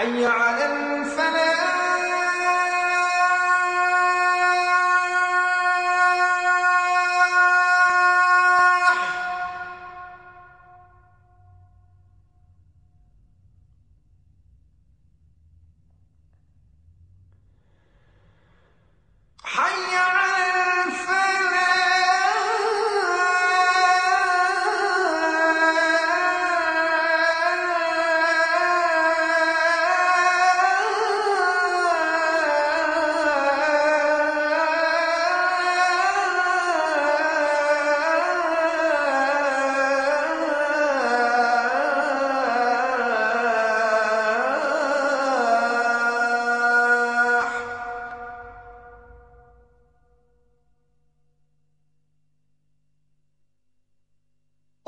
حي على